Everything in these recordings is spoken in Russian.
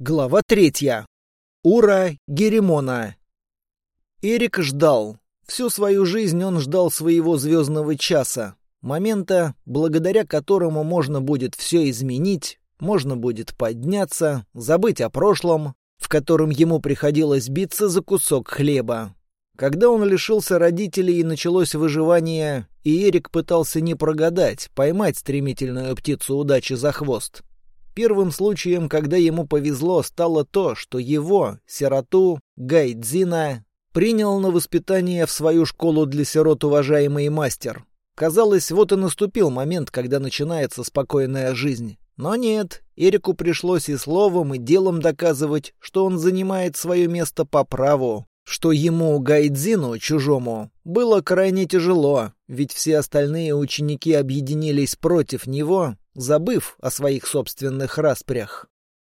Глава третья. Ура Геремона. Эрик ждал. Всю свою жизнь он ждал своего звездного часа. Момента, благодаря которому можно будет все изменить, можно будет подняться, забыть о прошлом, в котором ему приходилось биться за кусок хлеба. Когда он лишился родителей и началось выживание, и Эрик пытался не прогадать, поймать стремительную птицу удачи за хвост. Первым случаем, когда ему повезло, стало то, что его, сироту, Гайдзина, принял на воспитание в свою школу для сирот уважаемый мастер. Казалось, вот и наступил момент, когда начинается спокойная жизнь. Но нет, Эрику пришлось и словом, и делом доказывать, что он занимает свое место по праву, что ему, Гайдзину, чужому, было крайне тяжело, ведь все остальные ученики объединились против него, забыв о своих собственных распрях.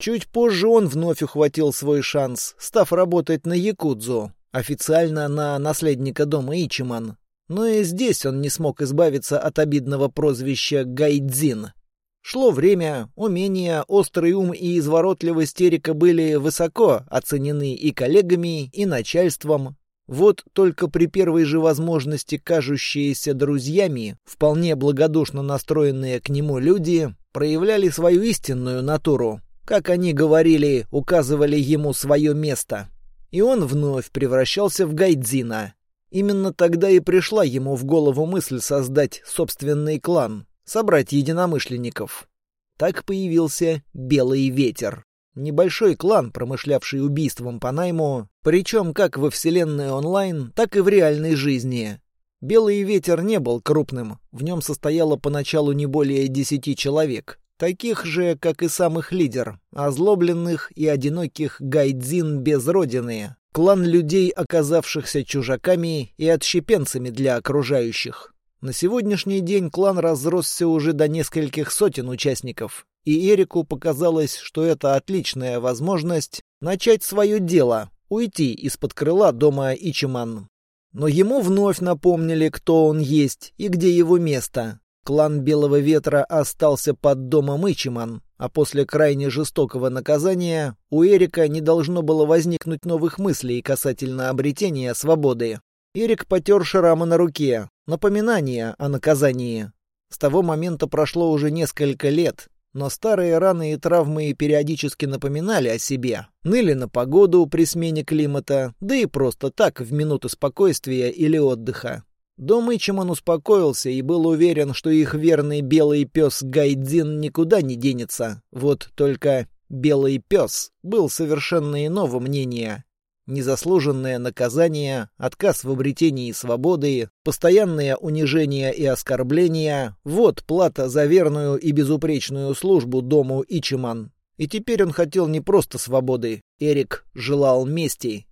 Чуть позже он вновь ухватил свой шанс, став работать на Якудзу, официально на наследника дома Ичиман. Но и здесь он не смог избавиться от обидного прозвища Гайдзин. Шло время, умения, острый ум и изворотливость Эрика были высоко оценены и коллегами, и начальством, вот только при первой же возможности кажущиеся друзьями, вполне благодушно настроенные к нему люди, проявляли свою истинную натуру. Как они говорили, указывали ему свое место. И он вновь превращался в Гайдзина. Именно тогда и пришла ему в голову мысль создать собственный клан, собрать единомышленников. Так появился Белый Ветер. Небольшой клан, промышлявший убийством по найму, причем как во вселенной онлайн, так и в реальной жизни. Белый ветер не был крупным, в нем состояло поначалу не более десяти человек, таких же, как и сам их лидер, озлобленных и одиноких гайдзин без родины, клан людей, оказавшихся чужаками и отщепенцами для окружающих. На сегодняшний день клан разросся уже до нескольких сотен участников, и Эрику показалось, что это отличная возможность начать свое дело, уйти из-под крыла дома Ичиман. Но ему вновь напомнили, кто он есть и где его место. Клан Белого Ветра остался под домом Ичиман, а после крайне жестокого наказания у Эрика не должно было возникнуть новых мыслей касательно обретения свободы. Эрик потер шрамы на руке, напоминание о наказании. С того момента прошло уже несколько лет, но старые раны и травмы периодически напоминали о себе. Ныли на погоду при смене климата, да и просто так, в минуты спокойствия или отдыха. Дом Ичиман успокоился и был уверен, что их верный белый пес Гайдзин никуда не денется. Вот только белый пес был совершенно иного мнения. Незаслуженное наказание, отказ в обретении свободы, постоянное унижение и оскорбления — вот плата за верную и безупречную службу дому Ичиман. И теперь он хотел не просто свободы, Эрик желал мести.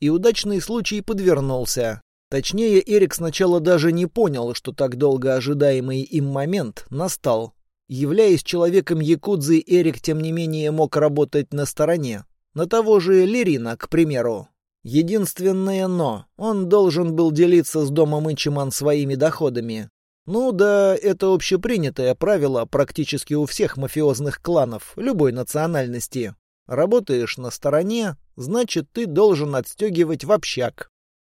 И удачный случай подвернулся. Точнее, Эрик сначала даже не понял, что так долго ожидаемый им момент настал. Являясь человеком Якудзы, Эрик, тем не менее, мог работать на стороне, на того же Лерина, к примеру. Единственное «но» — он должен был делиться с домом Ичиман своими доходами. Ну да, это общепринятое правило практически у всех мафиозных кланов, любой национальности. Работаешь на стороне, значит, ты должен отстегивать в общак.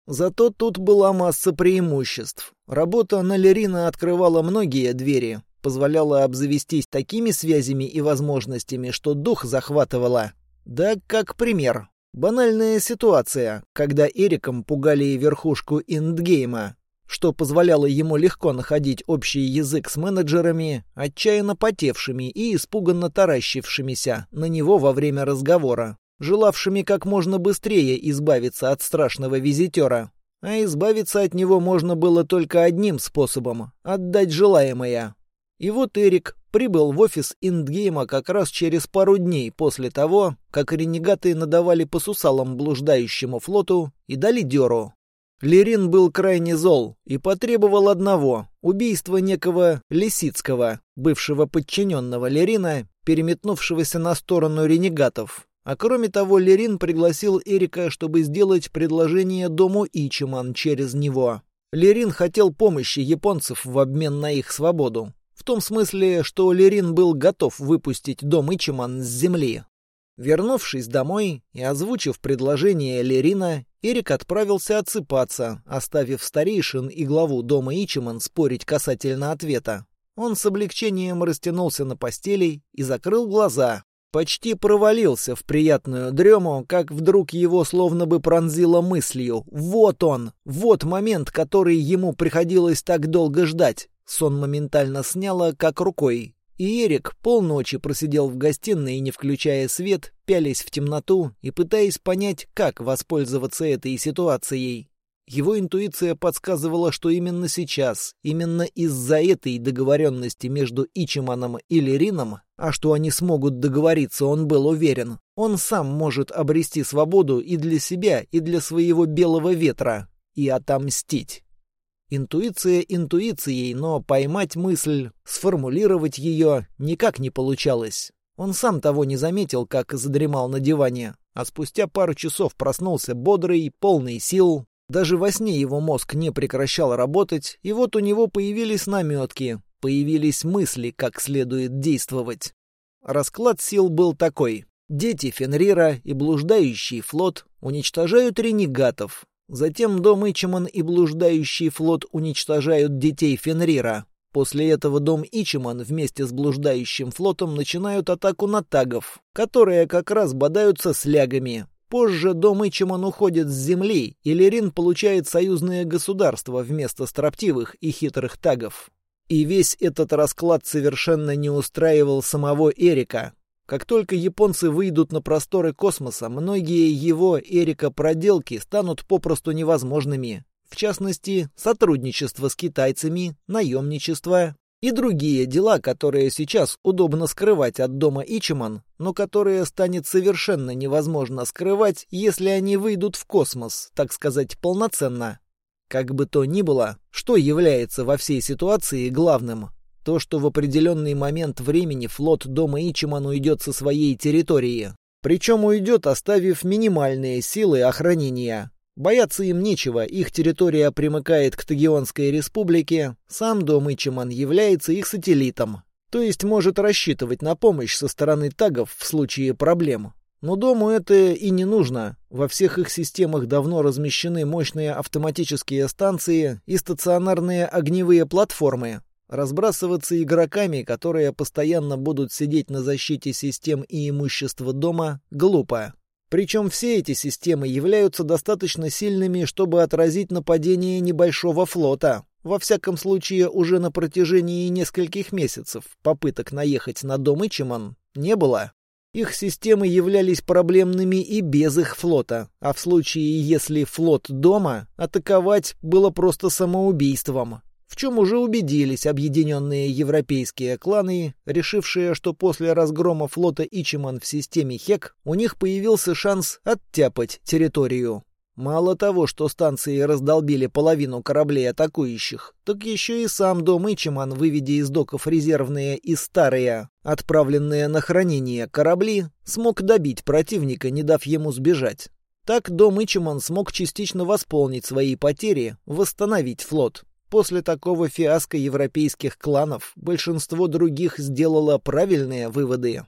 Зато тут была масса преимуществ. Работа на Лерина открывала многие двери, позволяла обзавестись такими связями и возможностями, что дух захватывала. Да, как пример. Банальная ситуация, когда Эриком пугали верхушку индгейма, что позволяло ему легко находить общий язык с менеджерами, отчаянно потевшими и испуганно таращившимися на него во время разговора, желавшими как можно быстрее избавиться от страшного визитера. А избавиться от него можно было только одним способом — отдать желаемое. И вот Эрик прибыл в офис Индгейма как раз через пару дней после того, как ренегаты надавали по сусалам блуждающему флоту и дали дёру. Лерин был крайне зол и потребовал одного — убийства некого Лисицкого, бывшего подчиненного Лерина, переметнувшегося на сторону ренегатов. А кроме того, Лерин пригласил Эрика, чтобы сделать предложение дому Ичиман через него. Лерин хотел помощи японцев в обмен на их свободу. В том смысле, что Лерин был готов выпустить дом Ичиман с земли. Вернувшись домой и озвучив предложение Лерина, Эрик отправился отсыпаться, оставив старейшин и главу дома Ичиман спорить касательно ответа. Он с облегчением растянулся на постели и закрыл глаза. Почти провалился в приятную дрему, как вдруг его словно бы пронзило мыслью. Вот он! Вот момент, который ему приходилось так долго ждать. Сон моментально сняло, как рукой. И Эрик полночи просидел в гостиной, не включая свет, пялясь в темноту и пытаясь понять, как воспользоваться этой ситуацией. Его интуиция подсказывала, что именно сейчас, именно из-за этой договоренности между Ичиманом и Лерином, а что они смогут договориться, он был уверен, он сам может обрести свободу и для себя, и для своего белого ветра, и отомстить. Интуиция интуицией, но поймать мысль, сформулировать ее никак не получалось. Он сам того не заметил, как задремал на диване, а спустя пару часов проснулся бодрый, полный сил. Даже во сне его мозг не прекращал работать, и вот у него появились наметки, появились мысли, как следует действовать. Расклад сил был такой. Дети Фенрира и блуждающий флот уничтожают ренегатов, Затем дом Ичиман и блуждающий флот уничтожают детей Фенрира. После этого дом Ичиман вместе с блуждающим флотом начинают атаку на тагов, которые как раз бодаются с лягами. Позже дом Ичиман уходит с земли, и Лерин получает союзное государство вместо строптивых и хитрых тагов. И весь этот расклад совершенно не устраивал самого Эрика. Как только японцы выйдут на просторы космоса, многие его, Эрика, проделки станут попросту невозможными. В частности, сотрудничество с китайцами, наемничество и другие дела, которые сейчас удобно скрывать от дома Ичиман, но которые станет совершенно невозможно скрывать, если они выйдут в космос, так сказать, полноценно. Как бы то ни было, что является во всей ситуации главным? То, что в определенный момент времени флот дома Ичиман уйдет со своей территории. Причем уйдет, оставив минимальные силы охранения. Бояться им нечего, их территория примыкает к Тагионской республике, сам дом Ичиман является их сателлитом. То есть может рассчитывать на помощь со стороны тагов в случае проблем. Но дому это и не нужно. Во всех их системах давно размещены мощные автоматические станции и стационарные огневые платформы, Разбрасываться игроками, которые постоянно будут сидеть на защите систем и имущества дома, глупо. Причем все эти системы являются достаточно сильными, чтобы отразить нападение небольшого флота. Во всяком случае, уже на протяжении нескольких месяцев попыток наехать на дом Ичиман не было. Их системы являлись проблемными и без их флота, а в случае, если флот дома, атаковать было просто самоубийством в чем уже убедились объединенные европейские кланы, решившие, что после разгрома флота Ичиман в системе Хек у них появился шанс оттяпать территорию. Мало того, что станции раздолбили половину кораблей атакующих, так еще и сам дом Ичиман, выведя из доков резервные и старые, отправленные на хранение корабли, смог добить противника, не дав ему сбежать. Так дом Ичиман смог частично восполнить свои потери, восстановить флот. После такого фиаско европейских кланов большинство других сделало правильные выводы.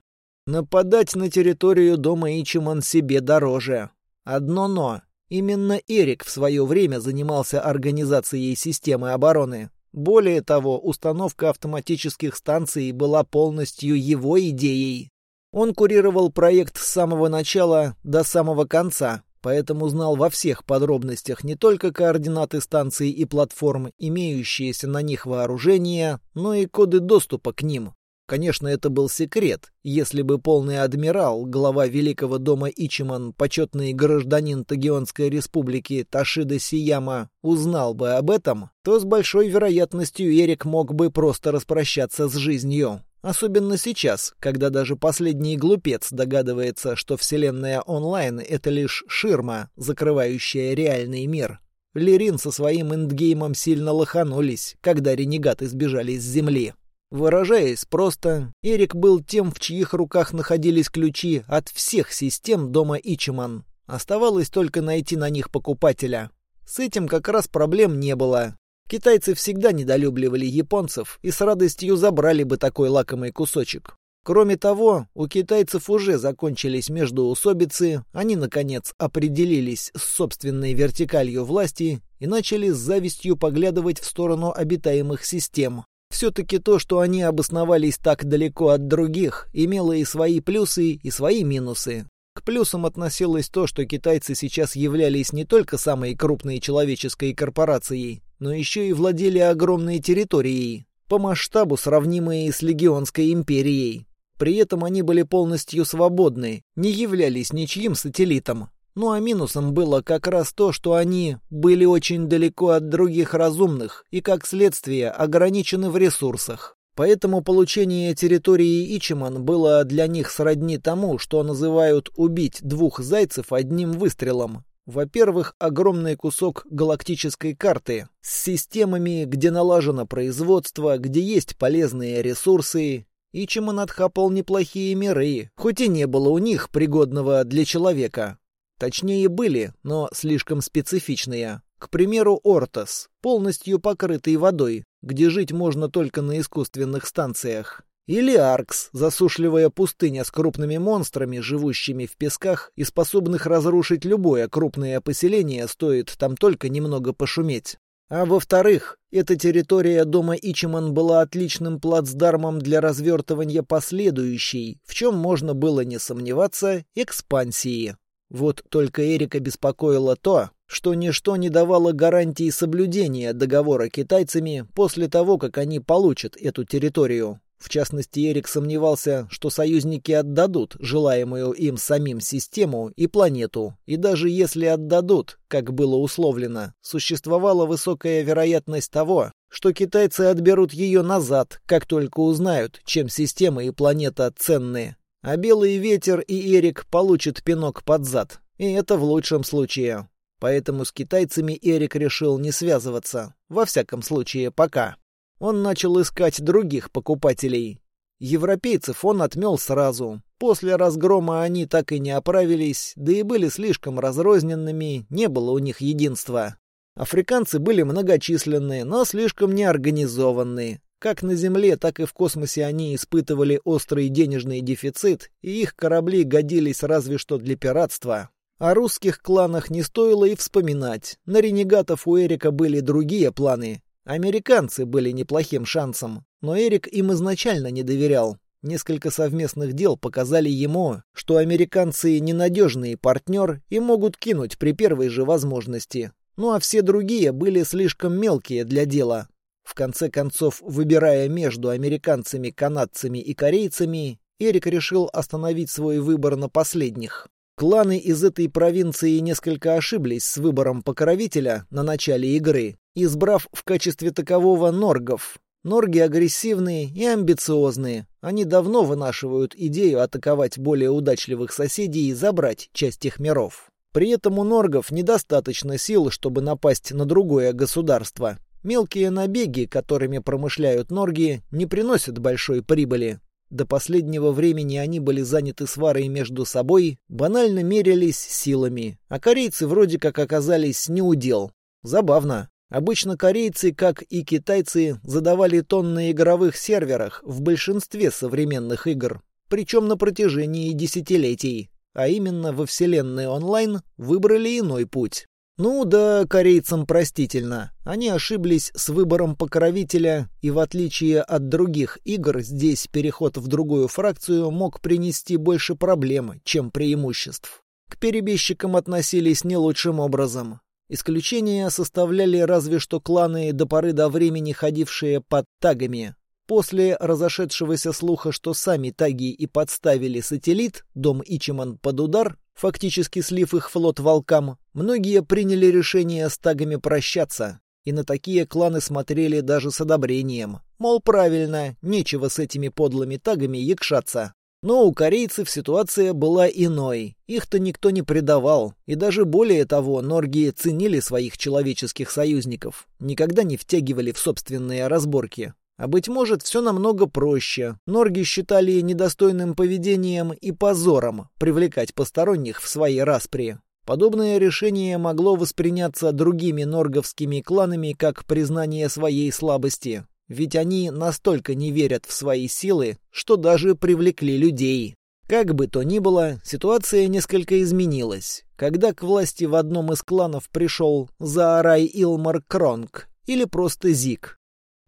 Нападать на территорию дома Ичиман себе дороже. Одно «но». Именно Эрик в свое время занимался организацией системы обороны. Более того, установка автоматических станций была полностью его идеей. Он курировал проект с самого начала до самого конца, поэтому знал во всех подробностях не только координаты станций и платформ, имеющиеся на них вооружения, но и коды доступа к ним. Конечно, это был секрет. Если бы полный адмирал, глава Великого дома Ичиман, почетный гражданин Тагионской республики Ташида Сияма, узнал бы об этом, то с большой вероятностью Эрик мог бы просто распрощаться с жизнью. Особенно сейчас, когда даже последний глупец догадывается, что вселенная онлайн — это лишь ширма, закрывающая реальный мир. Лерин со своим эндгеймом сильно лоханулись, когда ренегаты сбежали с Земли. Выражаясь просто, Эрик был тем, в чьих руках находились ключи от всех систем дома Ичиман. Оставалось только найти на них покупателя. С этим как раз проблем не было. Китайцы всегда недолюбливали японцев и с радостью забрали бы такой лакомый кусочек. Кроме того, у китайцев уже закончились междоусобицы, они, наконец, определились с собственной вертикалью власти и начали с завистью поглядывать в сторону обитаемых систем. Все-таки то, что они обосновались так далеко от других, имело и свои плюсы, и свои минусы. К плюсам относилось то, что китайцы сейчас являлись не только самой крупной человеческой корпорацией, но еще и владели огромной территорией, по масштабу сравнимой с Легионской империей. При этом они были полностью свободны, не являлись ничьим сателлитом. Ну а минусом было как раз то, что они были очень далеко от других разумных и, как следствие, ограничены в ресурсах. Поэтому получение территории Ичиман было для них сродни тому, что называют «убить двух зайцев одним выстрелом». Во-первых, огромный кусок галактической карты с системами, где налажено производство, где есть полезные ресурсы, и Чимон отхапал неплохие миры, хоть и не было у них пригодного для человека. Точнее, были, но слишком специфичные. К примеру, Ортос, полностью покрытый водой, где жить можно только на искусственных станциях. Или Аркс, засушливая пустыня с крупными монстрами, живущими в песках и способных разрушить любое крупное поселение, стоит там только немного пошуметь. А во-вторых, эта территория дома Ичиман была отличным плацдармом для развертывания последующей, в чем можно было не сомневаться, экспансии. Вот только Эрика беспокоило то, что ничто не давало гарантии соблюдения договора китайцами после того, как они получат эту территорию. В частности, Эрик сомневался, что союзники отдадут желаемую им самим систему и планету, и даже если отдадут, как было условлено, существовала высокая вероятность того, что китайцы отберут ее назад, как только узнают, чем система и планета ценны. А Белый Ветер и Эрик получат пинок под зад, и это в лучшем случае. Поэтому с китайцами Эрик решил не связываться, во всяком случае пока. Он начал искать других покупателей. Европейцев он отмел сразу. После разгрома они так и не оправились, да и были слишком разрозненными, не было у них единства. Африканцы были многочисленные, но слишком неорганизованные. Как на Земле, так и в космосе они испытывали острый денежный дефицит, и их корабли годились разве что для пиратства. О русских кланах не стоило и вспоминать. На ренегатов у Эрика были другие планы, Американцы были неплохим шансом, но Эрик им изначально не доверял. Несколько совместных дел показали ему, что американцы ненадежный партнер и могут кинуть при первой же возможности. Ну а все другие были слишком мелкие для дела. В конце концов, выбирая между американцами, канадцами и корейцами, Эрик решил остановить свой выбор на последних. Кланы из этой провинции несколько ошиблись с выбором покровителя на начале игры, избрав в качестве такового норгов. Норги агрессивные и амбициозные. Они давно вынашивают идею атаковать более удачливых соседей и забрать часть их миров. При этом у норгов недостаточно сил, чтобы напасть на другое государство. Мелкие набеги, которыми промышляют норги, не приносят большой прибыли. До последнего времени они были заняты сварой между собой, банально мерялись силами, а корейцы вроде как оказались неудел. Забавно. Обычно корейцы, как и китайцы, задавали тон на игровых серверах в большинстве современных игр, причем на протяжении десятилетий, а именно во вселенной онлайн выбрали иной путь. Ну да, корейцам простительно. Они ошиблись с выбором покровителя, и в отличие от других игр, здесь переход в другую фракцию мог принести больше проблем, чем преимуществ. К перебежчикам относились не лучшим образом. Исключения составляли разве что кланы до поры до времени ходившие под тагами. После разошедшегося слуха, что сами таги и подставили сателлит, дом Ичиман под удар, фактически слив их флот волкам, многие приняли решение с тагами прощаться. И на такие кланы смотрели даже с одобрением. Мол, правильно, нечего с этими подлыми тагами якшаться. Но у корейцев ситуация была иной. Их-то никто не предавал. И даже более того, норги ценили своих человеческих союзников. Никогда не втягивали в собственные разборки. А быть может, все намного проще. Норги считали недостойным поведением и позором привлекать посторонних в свои распри. Подобное решение могло восприняться другими норговскими кланами как признание своей слабости. ведь они настолько не верят в свои силы, что даже привлекли людей. Как бы то ни было, ситуация несколько изменилась, когда к власти в одном из кланов пришел Заарай Илмар Кронг, или просто Зик.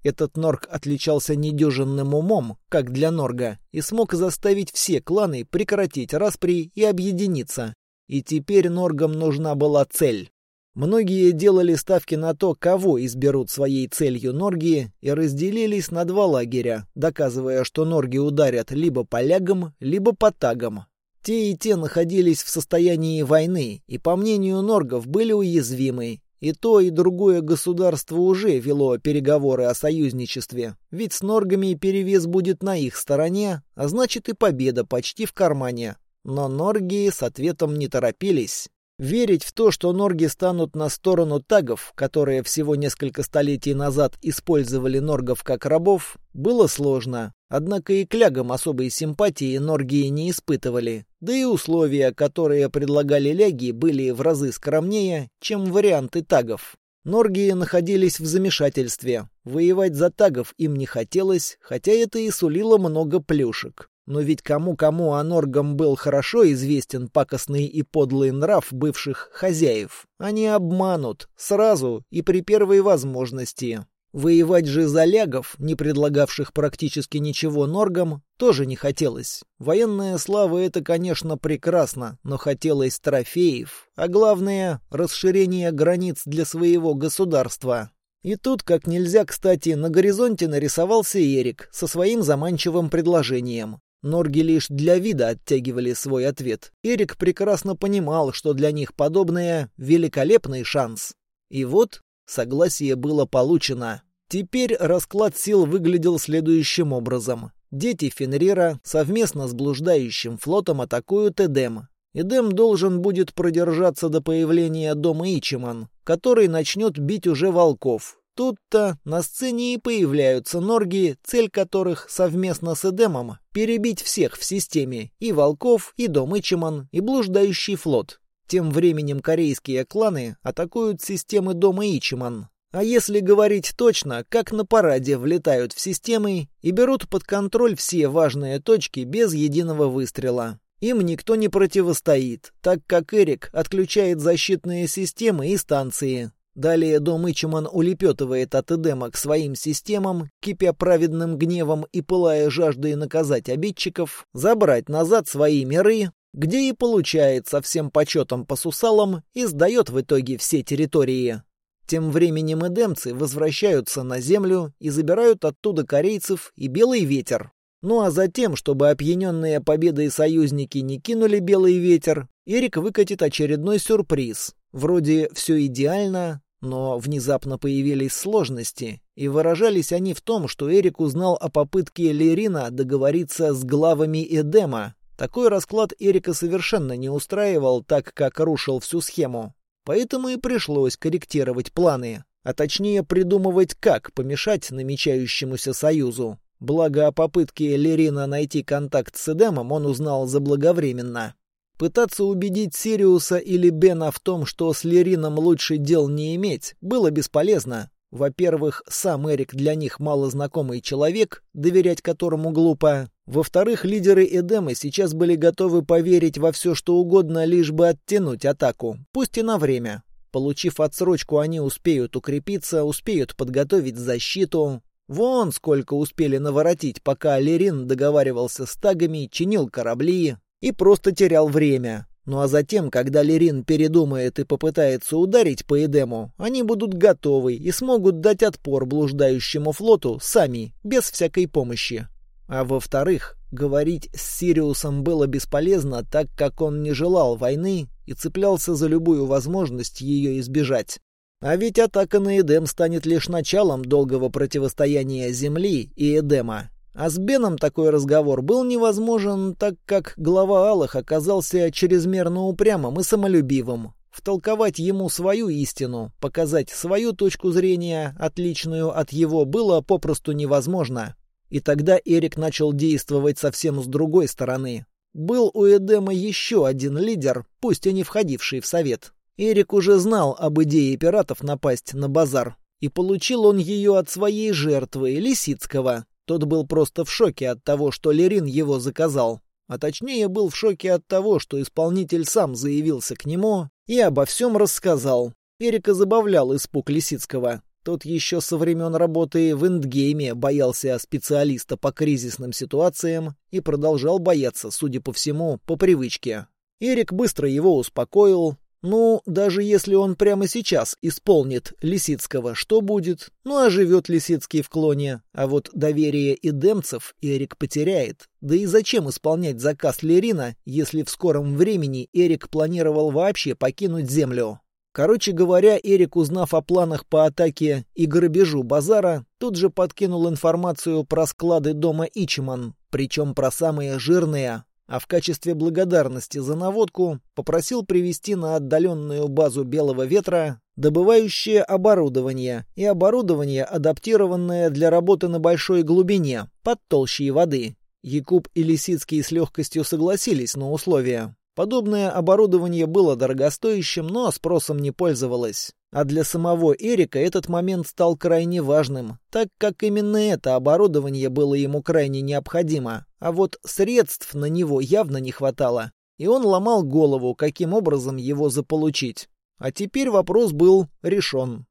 Этот Норг отличался недюжинным умом, как для Норга, и смог заставить все кланы прекратить распри и объединиться. И теперь Норгам нужна была цель. Многие делали ставки на то, кого изберут своей целью Норги, и разделились на два лагеря, доказывая, что Норги ударят либо по лягам, либо по тагам. Те и те находились в состоянии войны, и, по мнению Норгов, были уязвимы, и то, и другое государство уже вело переговоры о союзничестве, ведь с Норгами перевес будет на их стороне, а значит и победа почти в кармане. Но Норги с ответом не торопились. Верить в то, что норги станут на сторону тагов, которые всего несколько столетий назад использовали норгов как рабов, было сложно. Однако и клягам особой симпатии норги не испытывали. Да и условия, которые предлагали ляги, были в разы скромнее, чем варианты тагов. Норги находились в замешательстве. Воевать за тагов им не хотелось, хотя это и сулило много плюшек. Но ведь кому-кому аноргам был хорошо известен пакостный и подлый нрав бывших хозяев. Они обманут, сразу и при первой возможности. Воевать же за лягов, не предлагавших практически ничего норгам, тоже не хотелось. Военная слава — это, конечно, прекрасно, но хотелось трофеев, а главное — расширение границ для своего государства. И тут, как нельзя кстати, на горизонте нарисовался Эрик со своим заманчивым предложением. Норги лишь для вида оттягивали свой ответ. Эрик прекрасно понимал, что для них подобное — великолепный шанс. И вот согласие было получено. Теперь расклад сил выглядел следующим образом. Дети Фенрира совместно с блуждающим флотом атакуют Эдем. Эдем должен будет продержаться до появления дома Ичиман, который начнет бить уже волков, Тут-то на сцене и появляются норги, цель которых совместно с Эдемом перебить всех в системе, и волков, и дом Ичиман, и блуждающий флот. Тем временем корейские кланы атакуют системы дома Ичиман. А если говорить точно, как на параде влетают в системы и берут под контроль все важные точки без единого выстрела. Им никто не противостоит, так как Эрик отключает защитные системы и станции, Далее дом Ичиман улепетывает от Эдема к своим системам, кипя праведным гневом и пылая жаждой наказать обидчиков, забрать назад свои миры, где и получает со всем почетом по сусалам и сдает в итоге все территории. Тем временем эдемцы возвращаются на землю и забирают оттуда корейцев и белый ветер. Ну а затем, чтобы опьяненные победой союзники не кинули белый ветер, Эрик выкатит очередной сюрприз. Вроде все идеально, но внезапно появились сложности, и выражались они в том, что Эрик узнал о попытке Лерина договориться с главами Эдема. Такой расклад Эрика совершенно не устраивал, так как рушил всю схему. Поэтому и пришлось корректировать планы, а точнее придумывать, как помешать намечающемуся союзу. Благо о попытке Лерина найти контакт с Эдемом он узнал заблаговременно. Пытаться убедить Сириуса или Бена в том, что с Лерином лучше дел не иметь, было бесполезно. Во-первых, сам Эрик для них малознакомый человек, доверять которому глупо. Во-вторых, лидеры Эдема сейчас были готовы поверить во все, что угодно, лишь бы оттянуть атаку, пусть и на время. Получив отсрочку, они успеют укрепиться, успеют подготовить защиту. Вон сколько успели наворотить, пока Лерин договаривался с тагами, чинил корабли, и просто терял время. Ну а затем, когда Лерин передумает и попытается ударить по Эдему, они будут готовы и смогут дать отпор блуждающему флоту сами, без всякой помощи. А во-вторых, говорить с Сириусом было бесполезно, так как он не желал войны и цеплялся за любую возможность ее избежать. А ведь атака на Эдем станет лишь началом долгого противостояния Земли и Эдема. А с Беном такой разговор был невозможен, так как глава Алых оказался чрезмерно упрямым и самолюбивым. Втолковать ему свою истину, показать свою точку зрения, отличную от его, было попросту невозможно. И тогда Эрик начал действовать совсем с другой стороны. Был у Эдема еще один лидер, пусть и не входивший в совет. Эрик уже знал об идее пиратов напасть на базар, И получил он ее от своей жертвы, Лисицкого. Тот был просто в шоке от того, что Лерин его заказал. А точнее, был в шоке от того, что исполнитель сам заявился к нему и обо всем рассказал. Эрика забавлял испуг Лисицкого. Тот еще со времен работы в Эндгейме боялся специалиста по кризисным ситуациям и продолжал бояться, судя по всему, по привычке. Эрик быстро его успокоил. Ну, даже если он прямо сейчас исполнит Лисицкого, что будет? Ну, а живет Лисицкий в клоне. А вот доверие и демцев Эрик потеряет. Да и зачем исполнять заказ Лерина, если в скором времени Эрик планировал вообще покинуть Землю? Короче говоря, Эрик, узнав о планах по атаке и грабежу базара, тут же подкинул информацию про склады дома Ичиман, причем про самые жирные, а в качестве благодарности за наводку попросил привезти на отдаленную базу Белого Ветра добывающее оборудование и оборудование, адаптированное для работы на большой глубине, под толщей воды. Якуб и Лисицкий с легкостью согласились на условия. Подобное оборудование было дорогостоящим, но спросом не пользовалось. А для самого Эрика этот момент стал крайне важным, так как именно это оборудование было ему крайне необходимо. А вот средств на него явно не хватало. И он ломал голову, каким образом его заполучить. А теперь вопрос был решен.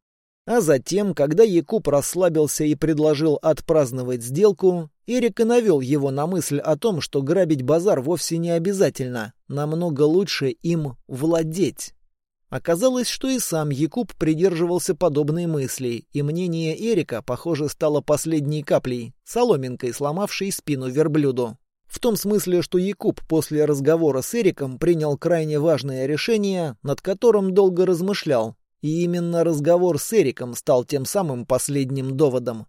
А затем, когда Якуб расслабился и предложил отпраздновать сделку, Эрик и навел его на мысль о том, что грабить базар вовсе не обязательно, намного лучше им владеть. Оказалось, что и сам Якуб придерживался подобной мысли, и мнение Эрика, похоже, стало последней каплей, соломинкой, сломавшей спину верблюду. В том смысле, что Якуб после разговора с Эриком принял крайне важное решение, над которым долго размышлял, и именно разговор с Эриком стал тем самым последним доводом.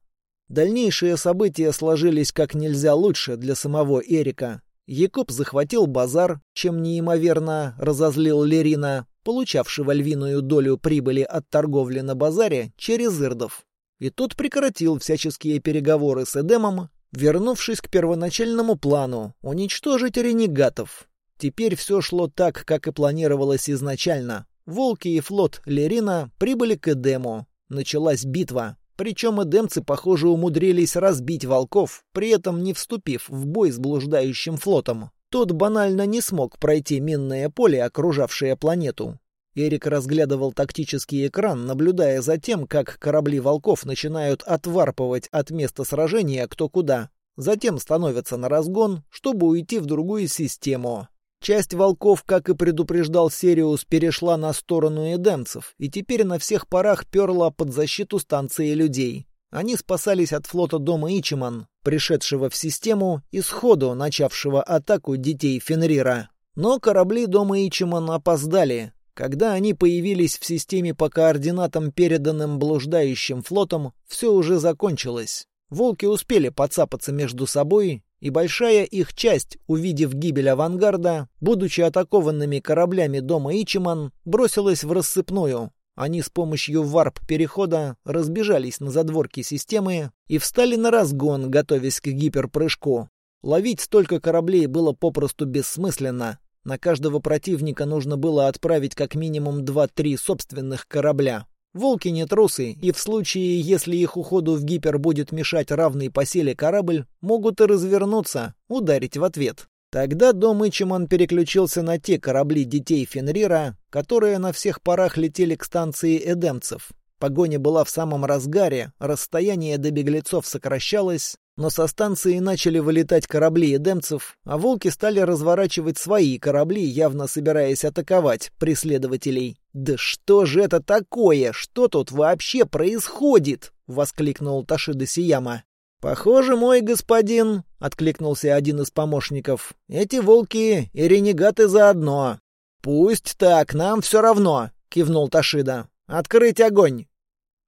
Дальнейшие события сложились как нельзя лучше для самого Эрика. Якуб захватил базар, чем неимоверно разозлил Лерина, получавшего львиную долю прибыли от торговли на базаре через Ирдов. И тот прекратил всяческие переговоры с Эдемом, вернувшись к первоначальному плану — уничтожить ренегатов. Теперь все шло так, как и планировалось изначально. Волки и флот Лерина прибыли к Эдему. Началась битва. Причем эдемцы, похоже, умудрились разбить волков, при этом не вступив в бой с блуждающим флотом. Тот банально не смог пройти минное поле, окружавшее планету. Эрик разглядывал тактический экран, наблюдая за тем, как корабли волков начинают отварпывать от места сражения кто куда. Затем становятся на разгон, чтобы уйти в другую систему. Часть волков, как и предупреждал Сириус, перешла на сторону эдемцев, и теперь на всех парах перла под защиту станции людей. Они спасались от флота дома Ичиман, пришедшего в систему и сходу начавшего атаку детей Фенрира. Но корабли дома Ичиман опоздали. Когда они появились в системе по координатам, переданным блуждающим флотом, все уже закончилось. Волки успели подцапаться между собой и большая их часть, увидев гибель авангарда, будучи атакованными кораблями дома Ичиман, бросилась в рассыпную. Они с помощью варп-перехода разбежались на задворки системы и встали на разгон, готовясь к гиперпрыжку. Ловить столько кораблей было попросту бессмысленно. На каждого противника нужно было отправить как минимум 2-3 собственных корабля. Волки не трусы, и в случае, если их уходу в гипер будет мешать равный по силе корабль, могут и развернуться, ударить в ответ. Тогда дом Ичиман переключился на те корабли детей Фенрира, которые на всех парах летели к станции эдемцев. Погоня была в самом разгаре, расстояние до беглецов сокращалось, но со станции начали вылетать корабли эдемцев, а волки стали разворачивать свои корабли, явно собираясь атаковать преследователей. «Да что же это такое? Что тут вообще происходит?» — воскликнул Ташида Сияма. «Похоже, мой господин», — откликнулся один из помощников, — «эти волки и ренегаты заодно». «Пусть так, нам все равно», — кивнул Ташида. «Открыть огонь!»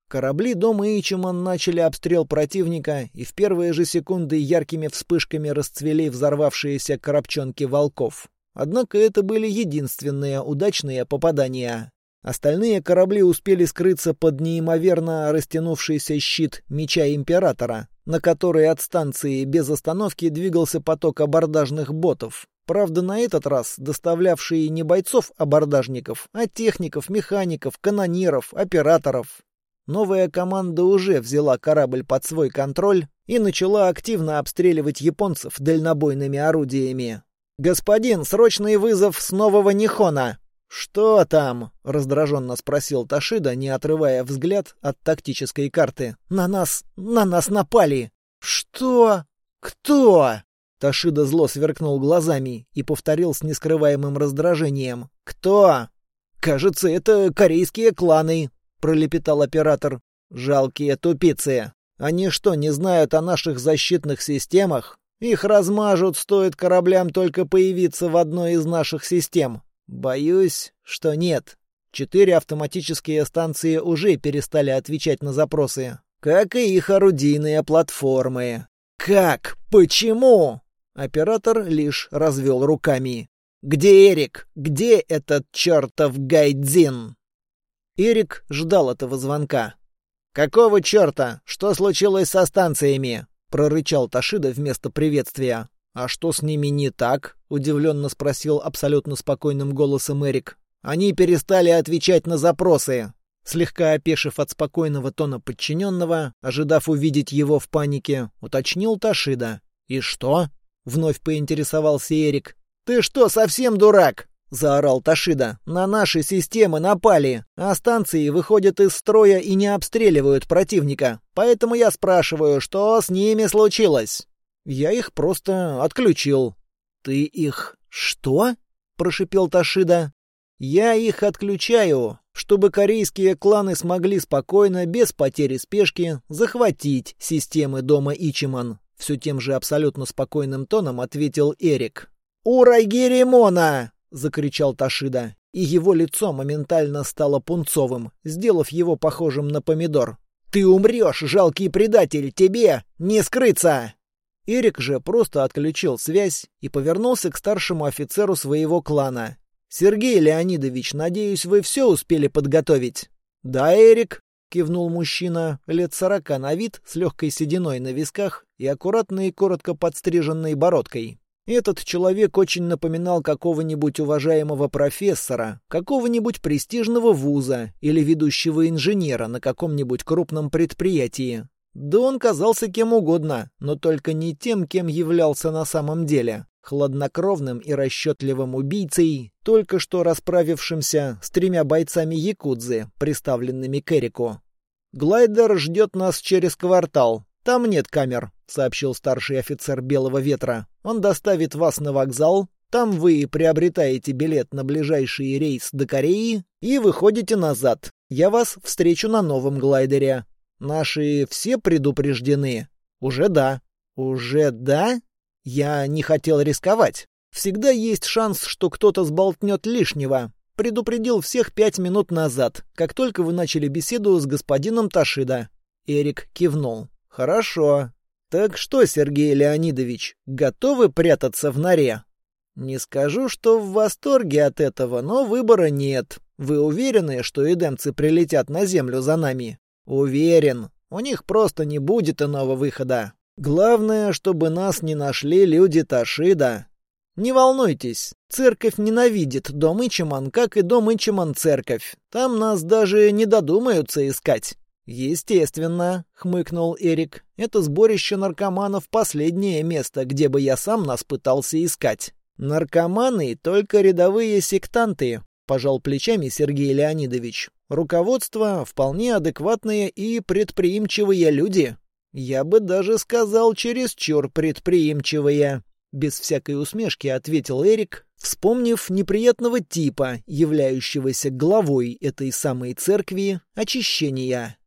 Корабли дома Ичиман начали обстрел противника, и в первые же секунды яркими вспышками расцвели взорвавшиеся коробчонки волков. Однако это были единственные удачные попадания. Остальные корабли успели скрыться под неимоверно растянувшийся щит меча Императора, на который от станции без остановки двигался поток абордажных ботов. Правда, на этот раз доставлявшие не бойцов-абордажников, а техников, механиков, канониров, операторов. новая команда уже взяла корабль под свой контроль и начала активно обстреливать японцев дальнобойными орудиями. «Господин, срочный вызов с нового Нихона!» «Что там?» — раздраженно спросил Ташида, не отрывая взгляд от тактической карты. «На нас... на нас напали!» «Что? Кто?» Ташида зло сверкнул глазами и повторил с нескрываемым раздражением. «Кто?» «Кажется, это корейские кланы», — пролепетал оператор. «Жалкие тупицы. Они что, не знают о наших защитных системах? Их размажут, стоит кораблям только появиться в одной из наших систем. Боюсь, что нет. Четыре автоматические станции уже перестали отвечать на запросы. Как и их орудийные платформы. Как? Почему? Оператор лишь развел руками. «Где Эрик? Где этот чертов Гайдзин?» Эрик ждал этого звонка. «Какого черта? Что случилось со станциями?» — прорычал Ташида вместо приветствия. «А что с ними не так?» — удивленно спросил абсолютно спокойным голосом Эрик. «Они перестали отвечать на запросы». Слегка опешив от спокойного тона подчиненного, ожидав увидеть его в панике, уточнил Ташида. «И что?» — вновь поинтересовался Эрик. «Ты что, совсем дурак?» — заорал Ташида. «На наши системы напали, а станции выходят из строя и не обстреливают противника. Поэтому я спрашиваю, что с ними случилось?» «Я их просто отключил». «Ты их что?» — прошипел Ташида. «Я их отключаю, чтобы корейские кланы смогли спокойно, без потери спешки, захватить системы дома Ичиман. Все тем же абсолютно спокойным тоном ответил Эрик. «Урайгиримона!» — закричал Ташида, и его лицо моментально стало пунцовым, сделав его похожим на помидор. «Ты умрешь, жалкий предатель! Тебе не скрыться!» Эрик же просто отключил связь и повернулся к старшему офицеру своего клана. «Сергей Леонидович, надеюсь, вы все успели подготовить?» «Да, Эрик», — кивнул мужчина, лет сорока на вид, с легкой сединой на висках и аккуратной и коротко подстриженной бородкой. Этот человек очень напоминал какого-нибудь уважаемого профессора, какого-нибудь престижного вуза или ведущего инженера на каком-нибудь крупном предприятии. Да он казался кем угодно, но только не тем, кем являлся на самом деле. Хладнокровным и расчетливым убийцей, только что расправившимся с тремя бойцами Якудзы, приставленными к Эрику. «Глайдер ждет нас через квартал. Там нет камер», — сообщил старший офицер Белого Ветра. «Он доставит вас на вокзал, там вы приобретаете билет на ближайший рейс до Кореи и выходите назад. Я вас встречу на новом глайдере. Наши все предупреждены? Уже да. Уже да? Я не хотел рисковать. Всегда есть шанс, что кто-то сболтнет лишнего. Предупредил всех пять минут назад, как только вы начали беседу с господином Ташида. Эрик кивнул. Хорошо. Так что, Сергей Леонидович, готовы прятаться в норе? Не скажу, что в восторге от этого, но выбора нет. Вы уверены, что эдемцы прилетят на землю за нами? Уверен. У них просто не будет иного выхода. Главное, чтобы нас не нашли люди Ташида. Не волнуйтесь, церковь ненавидит дом Ичиман, как и дом Ичиман церковь. Там нас даже не додумаются искать. Естественно, хмыкнул Эрик. Это сборище наркоманов последнее место, где бы я сам нас пытался искать. Наркоманы только рядовые сектанты, пожал плечами Сергей Леонидович. Руководство вполне адекватные и предприимчивые люди. «Я бы даже сказал, чересчур предприимчивые», — без всякой усмешки ответил Эрик, вспомнив неприятного типа, являющегося главой этой самой церкви очищения.